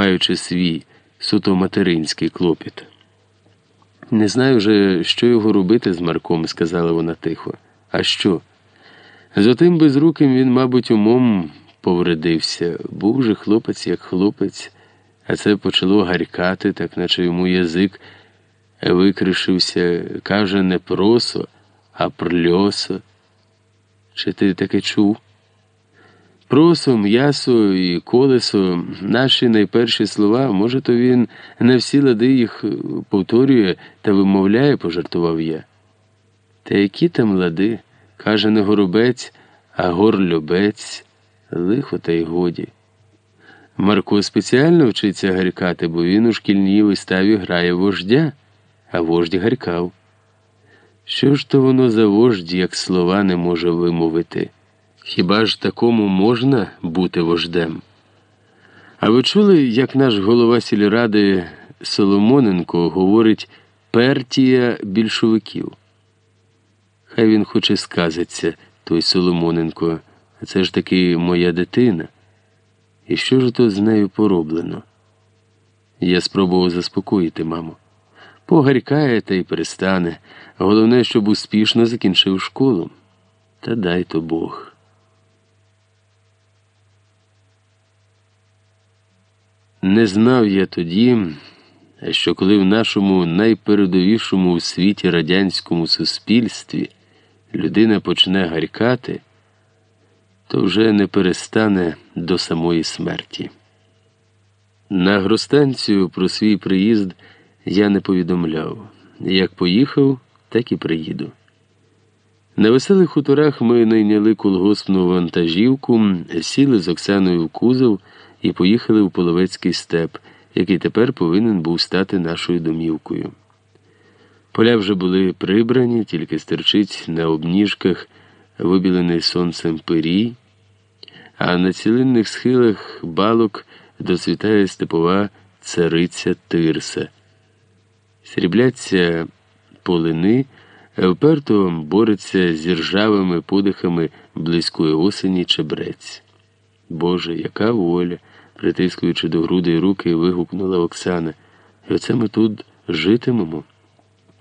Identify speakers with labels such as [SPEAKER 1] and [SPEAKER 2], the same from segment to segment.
[SPEAKER 1] маючи свій суто материнський клопіт. Не знаю вже, що його робити з Марком, сказала вона тихо. А що? З отим безруким він, мабуть, умом повредився. Був же хлопець як хлопець, а це почало гарькати, так наче йому язик викришився, каже, не просо, а прльосо. Чи ти таке чув? Просо, м'ясо і колесо наші найперші слова, може, то він на всі лади їх повторює та вимовляє, пожартував я. Та які там лади? Каже не горобець, а горлюбець, лихо та й годі. Марко спеціально вчиться гарькати, бо він у шкільній виставі грає вождя, а вождь гарькав. Що ж то воно за вождь, як слова не може вимовити? Хіба ж такому можна бути вождем? А ви чули, як наш голова сільради Соломоненко говорить партія більшовиків? Хай він хоче сказаться, той Соломоненко, а це ж таки моя дитина. І що ж то з нею пороблено? Я спробував заспокоїти маму. Погарькає та й перестане. Головне, щоб успішно закінчив школу. Та дай то Бог. Не знав я тоді, що коли в нашому найпередовішому у світі радянському суспільстві людина почне гарькати, то вже не перестане до самої смерті. На агростанцію про свій приїзд я не повідомляв. Як поїхав, так і приїду. На веселих хуторах ми найняли колгоспну вантажівку, сіли з Оксаною в кузов і поїхали в Половецький степ, який тепер повинен був стати нашою домівкою. Поля вже були прибрані, тільки стерчить на обніжках вибілений сонцем пирій, а на цілинних схилах балок доцвітає степова цариця тирса. Срібляться полини, вперто бореться з ржавими подихами близької осені чебрець. Боже, яка воля! Притискуючи до грудей руки, вигукнула Оксана. І оце ми тут житимемо.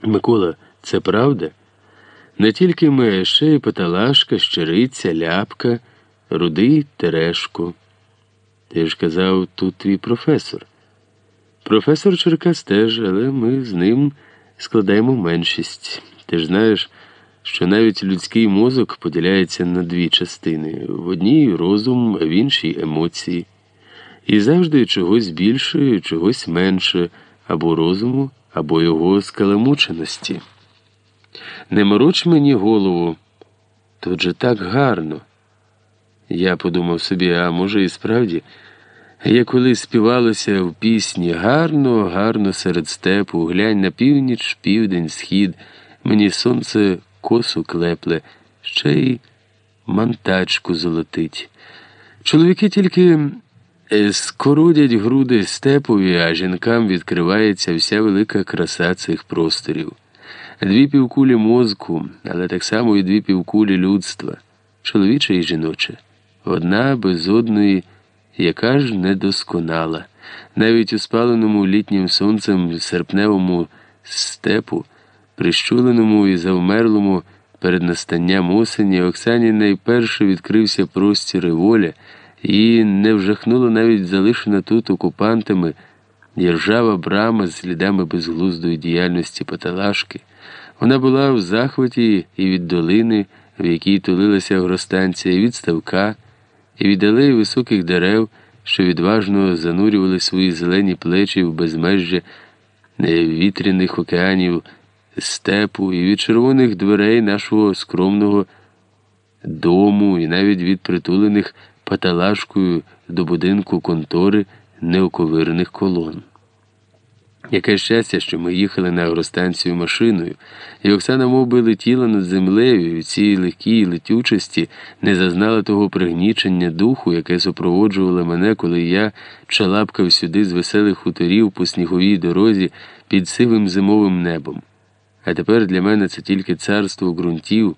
[SPEAKER 1] Микола, це правда? Не тільки ми, ще й Паталашка, щириця, ляпка, рудий Терешко. Ти ж казав, тут твій професор. Професор Черкас теж, але ми з ним складаємо меншість. Ти ж знаєш, що навіть людський мозок поділяється на дві частини: в одній розум, а в іншій емоції. І завжди чогось більше, чогось менше, або розуму, або його скаламученості. Не мороч мені голову, тут же так гарно. Я подумав собі, а може, і справді, як коли співалося в пісні гарно, гарно серед степу, глянь на північ, південь, схід, мені сонце косу клепле, ще й мантачку золотить. Чоловіки тільки скородять груди степові, а жінкам відкривається вся велика краса цих просторів. Дві півкулі мозку, але так само і дві півкулі людства, чоловіче і жіноче, одна без одної, яка ж недосконала. Навіть у спаленому літнім сонцем серпневому степу, прищуленому і завмерлому перед настанням осені, Оксані найперше відкрився простір і воля. І не вжахнула навіть залишена тут окупантами іржава брама з слідами безглуздої діяльності Паталашки. Вона була в захваті і від долини, в якій тулилася агростанція, і від ставка, і від алеї високих дерев, що відважно занурювали свої зелені плечі в безмежжя вітряних океанів степу, і від червоних дверей нашого скромного дому, і навіть від притулених паталашкою до будинку контори неоковирних колон. Яке щастя, що ми їхали на агростанцію машиною, і Оксана мов би, летіла над землею і в цій легкій летючості не зазнала того пригнічення духу, яке супроводжувало мене, коли я чалапкав сюди з веселих хуторів по сніговій дорозі під сивим зимовим небом. А тепер для мене це тільки царство ґрунтів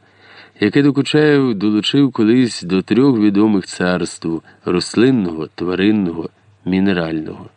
[SPEAKER 1] яке Докучаєв долучив колись до трьох відомих царств рослинного, тваринного, мінерального.